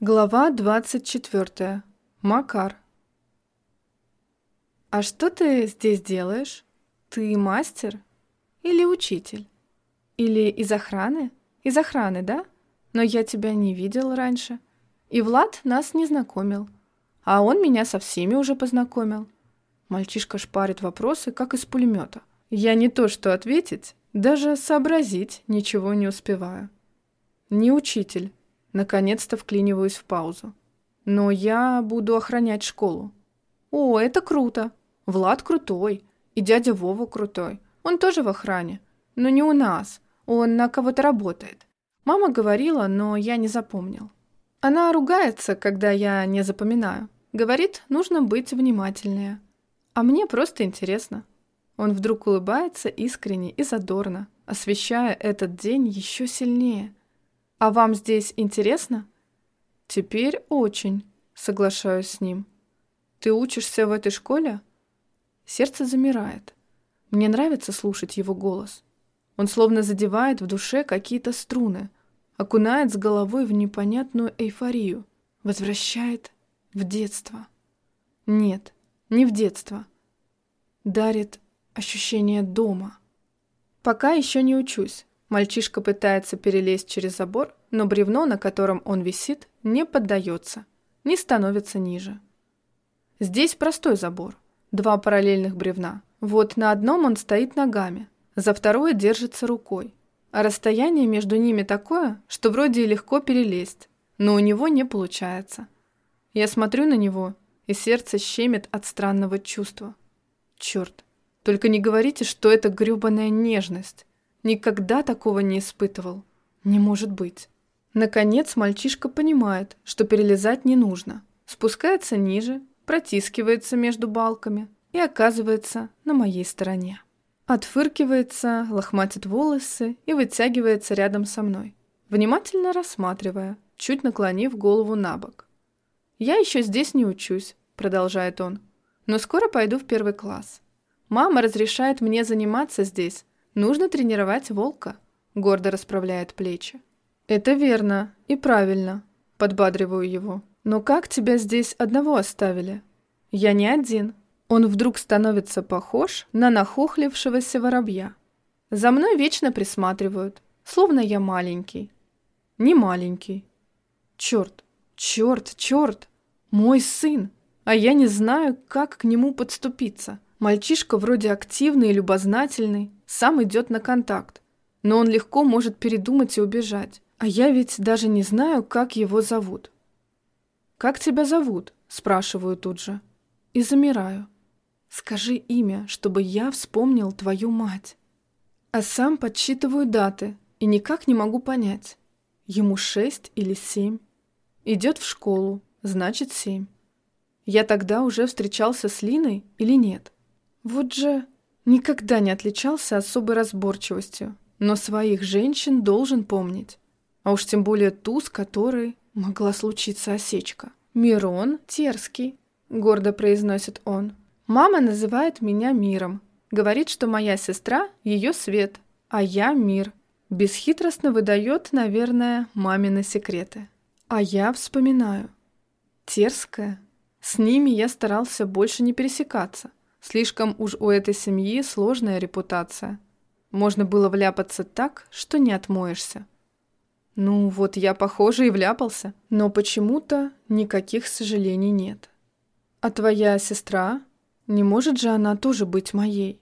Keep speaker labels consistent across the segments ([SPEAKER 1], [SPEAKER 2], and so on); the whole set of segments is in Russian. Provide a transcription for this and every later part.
[SPEAKER 1] Глава 24. Макар. «А что ты здесь делаешь? Ты мастер? Или учитель? Или из охраны? Из охраны, да? Но я тебя не видел раньше. И Влад нас не знакомил. А он меня со всеми уже познакомил». Мальчишка шпарит вопросы, как из пулемета. Я не то что ответить, даже сообразить ничего не успеваю. Не учитель, Наконец-то вклиниваюсь в паузу. Но я буду охранять школу. О, это круто. Влад крутой. И дядя Вова крутой. Он тоже в охране. Но не у нас. Он на кого-то работает. Мама говорила, но я не запомнил. Она ругается, когда я не запоминаю. Говорит, нужно быть внимательнее. А мне просто интересно. Он вдруг улыбается искренне и задорно, освещая этот день еще сильнее. «А вам здесь интересно?» «Теперь очень», — соглашаюсь с ним. «Ты учишься в этой школе?» Сердце замирает. Мне нравится слушать его голос. Он словно задевает в душе какие-то струны, окунает с головой в непонятную эйфорию, возвращает в детство. Нет, не в детство. Дарит ощущение дома. Пока еще не учусь, Мальчишка пытается перелезть через забор, но бревно, на котором он висит, не поддается, не становится ниже. Здесь простой забор, два параллельных бревна. Вот на одном он стоит ногами, за второе держится рукой. А расстояние между ними такое, что вроде и легко перелезть, но у него не получается. Я смотрю на него, и сердце щемит от странного чувства. Черт, только не говорите, что это грёбаная нежность. Никогда такого не испытывал. Не может быть. Наконец мальчишка понимает, что перелезать не нужно. Спускается ниже, протискивается между балками и оказывается на моей стороне. Отфыркивается, лохматит волосы и вытягивается рядом со мной, внимательно рассматривая, чуть наклонив голову на бок. «Я еще здесь не учусь», — продолжает он, — «но скоро пойду в первый класс. Мама разрешает мне заниматься здесь, Нужно тренировать волка, гордо расправляет плечи. Это верно и правильно, подбадриваю его. Но как тебя здесь одного оставили? Я не один. Он вдруг становится похож на нахохлившегося воробья. За мной вечно присматривают, словно я маленький. Не маленький. Черт, черт, черт, мой сын, а я не знаю, как к нему подступиться. Мальчишка вроде активный и любознательный, сам идет на контакт, но он легко может передумать и убежать. А я ведь даже не знаю, как его зовут. «Как тебя зовут?» – спрашиваю тут же. И замираю. «Скажи имя, чтобы я вспомнил твою мать». А сам подсчитываю даты и никак не могу понять. Ему шесть или семь. Идет в школу, значит семь. Я тогда уже встречался с Линой или нет? Вот же никогда не отличался особой разборчивостью, но своих женщин должен помнить. А уж тем более ту, с которой могла случиться осечка. «Мирон Терский», — гордо произносит он. «Мама называет меня Миром. Говорит, что моя сестра — ее свет, а я — мир. Бесхитростно выдает, наверное, мамины секреты. А я вспоминаю. Терская. С ними я старался больше не пересекаться. Слишком уж у этой семьи сложная репутация. Можно было вляпаться так, что не отмоешься. Ну, вот я, похоже, и вляпался. Но почему-то никаких сожалений нет. А твоя сестра? Не может же она тоже быть моей?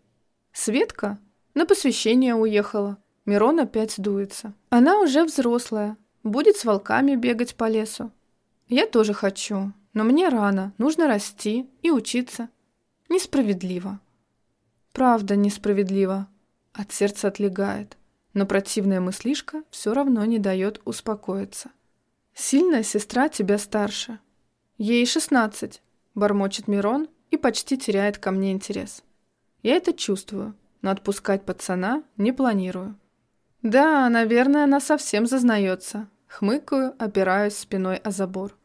[SPEAKER 1] Светка? На посвящение уехала. Мирон опять дуется. Она уже взрослая. Будет с волками бегать по лесу. Я тоже хочу. Но мне рано. Нужно расти и учиться. Несправедливо. Правда несправедливо. От сердца отлегает. Но противная мыслишка все равно не дает успокоиться. Сильная сестра тебя старше. Ей шестнадцать, бормочет Мирон и почти теряет ко мне интерес. Я это чувствую, но отпускать пацана не планирую. Да, наверное, она совсем зазнается. Хмыкаю, опираюсь спиной о забор.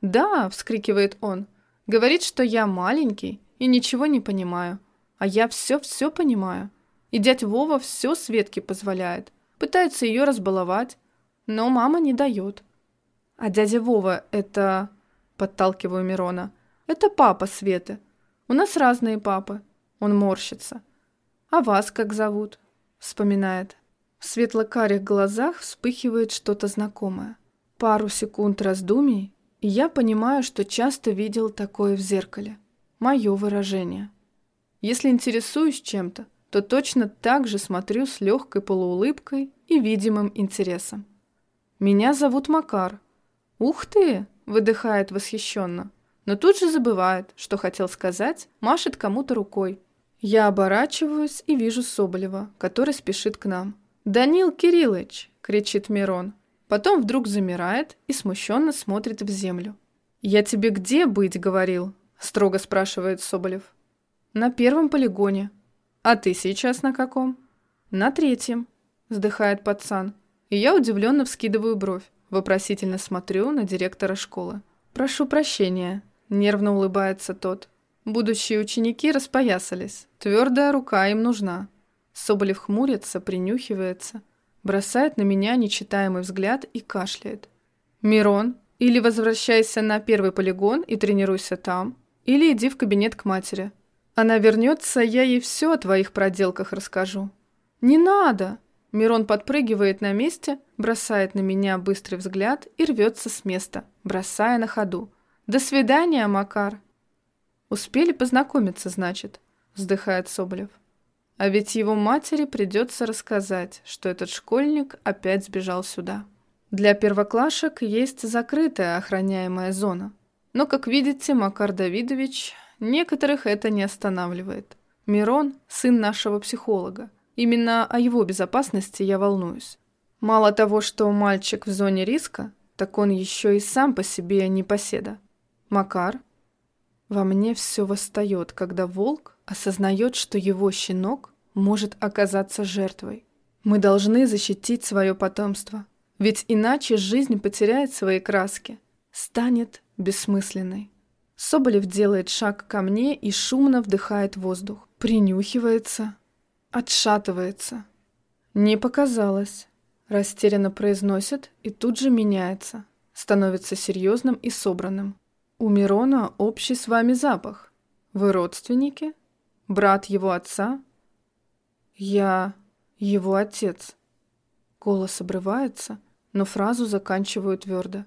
[SPEAKER 1] «Да!» — вскрикивает он. «Говорит, что я маленький и ничего не понимаю. А я все-все понимаю. И дядь Вова все Светке позволяет. Пытается ее разбаловать, но мама не дает. А дядя Вова — это... Подталкиваю Мирона. Это папа Светы. У нас разные папы. Он морщится. А вас как зовут? Вспоминает. В светло-карих глазах вспыхивает что-то знакомое. Пару секунд раздумий, и я понимаю, что часто видел такое в зеркале. Мое выражение. Если интересуюсь чем-то, то точно так же смотрю с легкой полуулыбкой и видимым интересом. «Меня зовут Макар». «Ух ты!» — выдыхает восхищенно. Но тут же забывает, что хотел сказать, машет кому-то рукой. Я оборачиваюсь и вижу Соболева, который спешит к нам. «Данил Кириллович!» — кричит Мирон. Потом вдруг замирает и смущенно смотрит в землю. «Я тебе где быть говорил?» — строго спрашивает Соболев. «На первом полигоне», «А ты сейчас на каком?» «На третьем», — вздыхает пацан. И я удивленно вскидываю бровь, вопросительно смотрю на директора школы. «Прошу прощения», — нервно улыбается тот. Будущие ученики распоясались. Твердая рука им нужна. Соболев хмурится, принюхивается, бросает на меня нечитаемый взгляд и кашляет. «Мирон, или возвращайся на первый полигон и тренируйся там, или иди в кабинет к матери. Она вернется, я ей все о твоих проделках расскажу. Не надо! Мирон подпрыгивает на месте, бросает на меня быстрый взгляд и рвется с места, бросая на ходу. До свидания, Макар. Успели познакомиться, значит, вздыхает Соболев. А ведь его матери придется рассказать, что этот школьник опять сбежал сюда. Для первоклашек есть закрытая охраняемая зона. Но, как видите, Макар Давидович Некоторых это не останавливает. Мирон – сын нашего психолога. Именно о его безопасности я волнуюсь. Мало того, что мальчик в зоне риска, так он еще и сам по себе непоседа. Макар. Во мне все восстает, когда волк осознает, что его щенок может оказаться жертвой. Мы должны защитить свое потомство, ведь иначе жизнь потеряет свои краски, станет бессмысленной. Соболев делает шаг ко мне и шумно вдыхает воздух. Принюхивается, отшатывается. Не показалось. Растерянно произносит и тут же меняется. Становится серьезным и собранным. У Мирона общий с вами запах. Вы родственники? Брат его отца? Я его отец. Голос обрывается, но фразу заканчиваю твердо.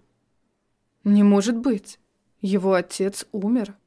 [SPEAKER 1] Не может быть. Его отец умер.